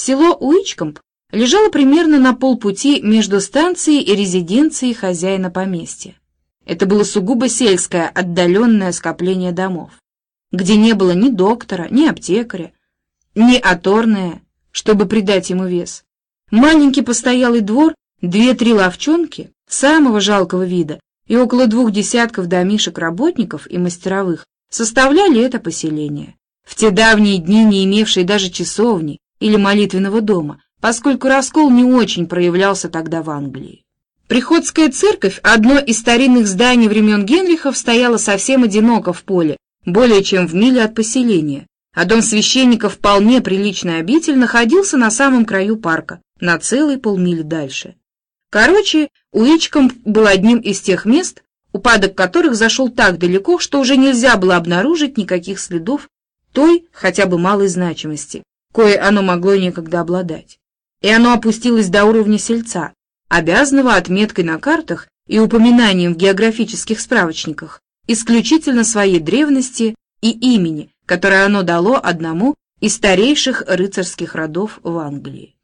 Село Уичкомп лежало примерно на полпути между станцией и резиденцией хозяина поместья. Это было сугубо сельское, отдаленное скопление домов, где не было ни доктора, ни аптекаря, ни оторная, чтобы придать ему вес. Маленький постоялый двор, две-три ловчонки, самого жалкого вида, и около двух десятков домишек работников и мастеровых составляли это поселение. В те давние дни не имевшие даже часовни или молитвенного дома, поскольку раскол не очень проявлялся тогда в Англии. Приходская церковь, одно из старинных зданий времен Генрихов, стояла совсем одиноко в поле, более чем в миле от поселения, а дом священника, вполне приличный обитель, находился на самом краю парка, на целые полмили дальше. Короче, Уичкомп был одним из тех мест, упадок которых зашел так далеко, что уже нельзя было обнаружить никаких следов той хотя бы малой значимости, кое оно могло некогда обладать. И оно опустилось до уровня сельца, обязанного отметкой на картах и упоминанием в географических справочниках исключительно своей древности и имени, которое оно дало одному из старейших рыцарских родов в Англии.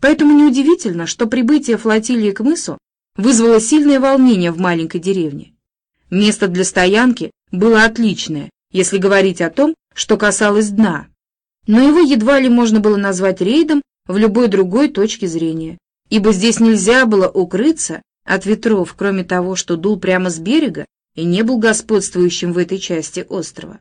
Поэтому неудивительно, что прибытие флотилии к мысу вызвало сильное волнение в маленькой деревне. Место для стоянки было отличное, если говорить о том, что касалось дна, но его едва ли можно было назвать рейдом в любой другой точке зрения, ибо здесь нельзя было укрыться от ветров, кроме того, что дул прямо с берега и не был господствующим в этой части острова.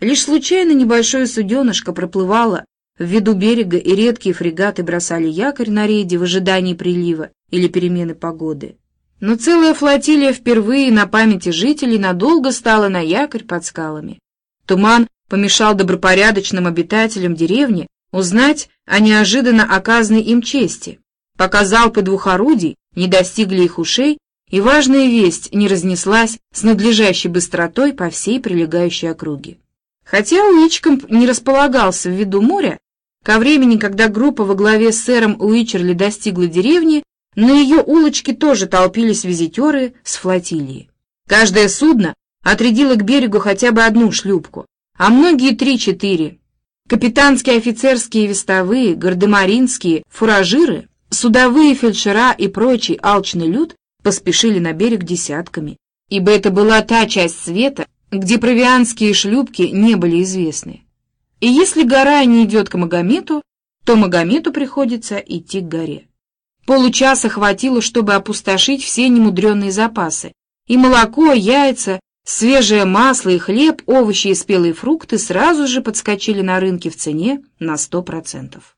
Лишь случайно небольшое суденышко проплывало в виду берега, и редкие фрегаты бросали якорь на рейде в ожидании прилива или перемены погоды. Но целая флотилия впервые на памяти жителей надолго стала на якорь под скалами. Туман помешал добропорядочным обитателям деревни узнать о неожиданно оказанной им чести, пока залпы двух орудий не достигли их ушей, и важная весть не разнеслась с надлежащей быстротой по всей прилегающей округе. Хотя Уичкомп не располагался в виду моря, ко времени, когда группа во главе с сэром Уичерли достигла деревни, на ее улочке тоже толпились визитеры с флотилии. Каждое судно отрядило к берегу хотя бы одну шлюпку, а многие три-четыре. Капитанские, офицерские, вестовые, гардемаринские, фуражиры Судовые фельдшера и прочий алчный люд поспешили на берег десятками, ибо это была та часть света, где провианские шлюпки не были известны. И если гора не идет к Магомету, то Магомету приходится идти к горе. Получаса хватило, чтобы опустошить все немудренные запасы, и молоко, яйца, свежее масло и хлеб, овощи и спелые фрукты сразу же подскочили на рынке в цене на сто процентов.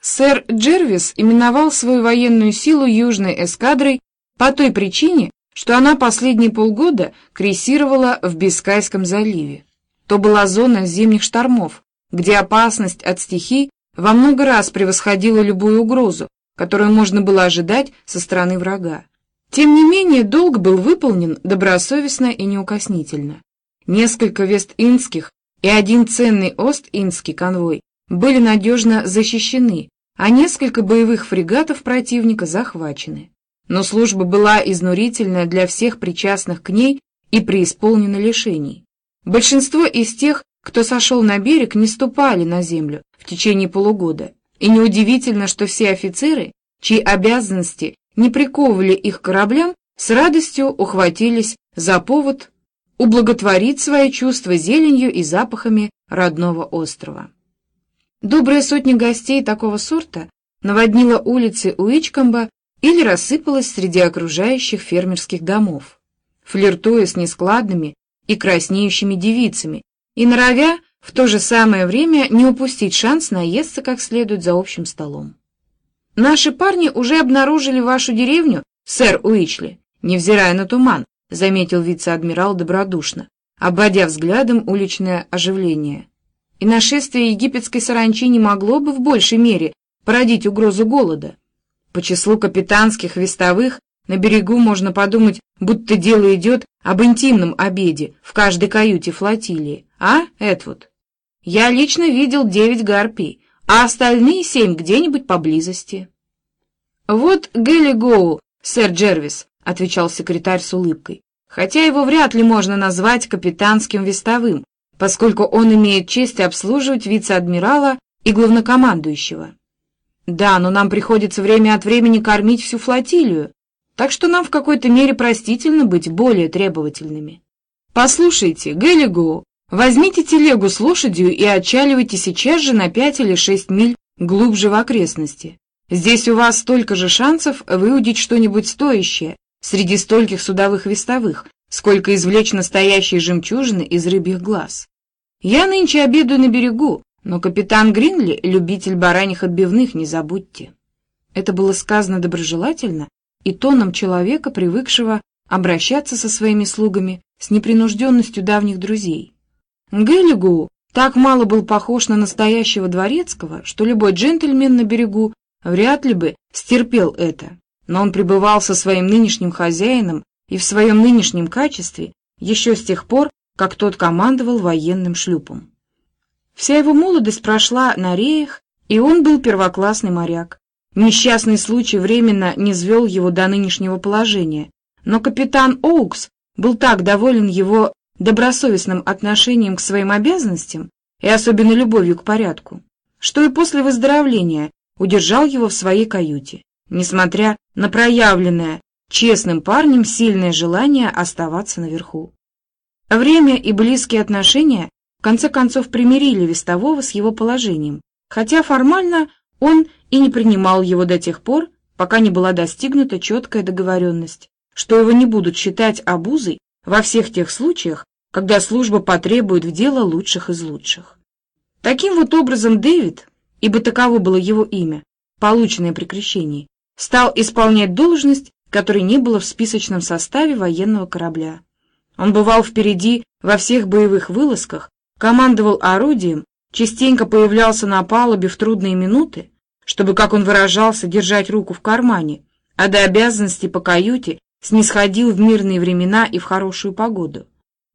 Сэр Джервис именовал свою военную силу Южной эскадрой по той причине, что она последние полгода крейсировала в Бискайском заливе. То была зона зимних штормов, где опасность от стихий во много раз превосходила любую угрозу, которую можно было ожидать со стороны врага. Тем не менее, долг был выполнен добросовестно и неукоснительно. Несколько вест-индских и один ценный ост-индский конвой были надежно защищены, а несколько боевых фрегатов противника захвачены. Но служба была изнурительная для всех причастных к ней и преисполнена лишений. Большинство из тех, кто сошел на берег, не ступали на землю в течение полугода, и неудивительно, что все офицеры, чьи обязанности не приковывали их кораблям, с радостью ухватились за повод ублаготворить свои чувства зеленью и запахами родного острова. Добрая сотня гостей такого сорта наводнила улицы Уичкомба или рассыпалась среди окружающих фермерских домов, флиртуя с нескладными и краснеющими девицами и норовя в то же самое время не упустить шанс наесться как следует за общим столом. «Наши парни уже обнаружили вашу деревню, сэр Уичли, невзирая на туман», заметил вице-адмирал добродушно, обводя взглядом уличное оживление и нашествие египетской саранчи не могло бы в большей мере породить угрозу голода. По числу капитанских вестовых на берегу можно подумать, будто дело идет об интимном обеде в каждой каюте флотилии. А, Эдвуд? Я лично видел девять гарпий, а остальные семь где-нибудь поблизости. «Вот Гелли Гоу, сэр Джервис», — отвечал секретарь с улыбкой, хотя его вряд ли можно назвать капитанским вестовым, поскольку он имеет честь обслуживать вице-адмирала и главнокомандующего. Да, но нам приходится время от времени кормить всю флотилию, так что нам в какой-то мере простительно быть более требовательными. Послушайте, Геллигоу, возьмите телегу с лошадью и отчаливайте сейчас же на пять или шесть миль глубже в окрестности. Здесь у вас столько же шансов выудить что-нибудь стоящее среди стольких судовых вестовых, сколько извлечь настоящие жемчужины из рыбьих глаз. Я нынче обедаю на берегу, но капитан Гринли — любитель бараньих отбивных, не забудьте. Это было сказано доброжелательно и тоном человека, привыкшего обращаться со своими слугами с непринужденностью давних друзей. Геллигу так мало был похож на настоящего дворецкого, что любой джентльмен на берегу вряд ли бы стерпел это, но он пребывал со своим нынешним хозяином и в своем нынешнем качестве еще с тех пор, как тот командовал военным шлюпом. Вся его молодость прошла на реях, и он был первоклассный моряк. Несчастный случай временно не звел его до нынешнего положения, но капитан Оукс был так доволен его добросовестным отношением к своим обязанностям и особенно любовью к порядку, что и после выздоровления удержал его в своей каюте, несмотря на проявленное честным парнем сильное желание оставаться наверху. Время и близкие отношения в конце концов примирили Вестового с его положением, хотя формально он и не принимал его до тех пор, пока не была достигнута четкая договоренность, что его не будут считать обузой во всех тех случаях, когда служба потребует в дело лучших из лучших. Таким вот образом Дэвид ибо таково было его имя, полученное при крещении, стал исполнять должность, которой не было в списочном составе военного корабля. Он бывал впереди во всех боевых вылазках, командовал орудием, частенько появлялся на палубе в трудные минуты, чтобы, как он выражался, держать руку в кармане, а до обязанностей по каюте снисходил в мирные времена и в хорошую погоду.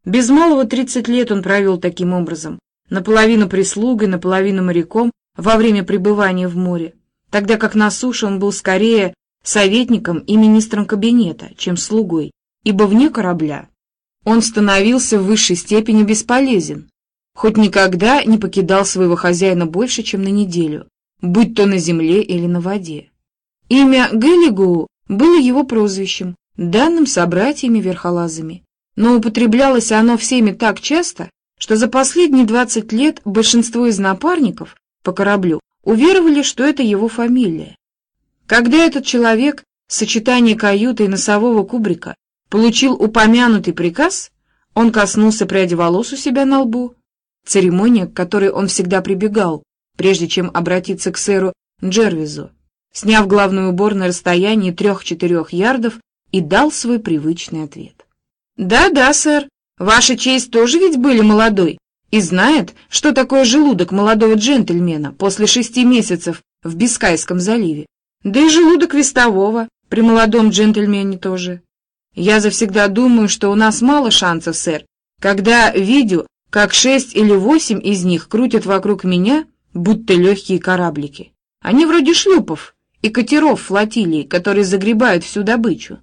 Без малого тридцать лет он провел таким образом, наполовину прислугой, наполовину моряком во время пребывания в море, тогда как на суше он был скорее советником и министром кабинета, чем слугой, ибо вне корабля он становился в высшей степени бесполезен, хоть никогда не покидал своего хозяина больше, чем на неделю, будь то на земле или на воде. Имя Геллигоу было его прозвищем, данным собратьями-верхолазами, но употреблялось оно всеми так часто, что за последние двадцать лет большинство из напарников по кораблю уверовали, что это его фамилия. Когда этот человек, сочетание каюты и носового кубрика, получил упомянутый приказ, он коснулся пряди волос у себя на лбу, церемония, к которой он всегда прибегал, прежде чем обратиться к сэру Джервизу, сняв главный убор на расстоянии трех-четырех ярдов и дал свой привычный ответ. «Да-да, сэр, ваша честь тоже ведь были молодой, и знает, что такое желудок молодого джентльмена после шести месяцев в Бискайском заливе. Да и желудок вестового при молодом джентльмене тоже. Я завсегда думаю, что у нас мало шансов, сэр, когда видю, как шесть или восемь из них крутят вокруг меня, будто легкие кораблики. Они вроде шлюпов и катеров флотилии, которые загребают всю добычу.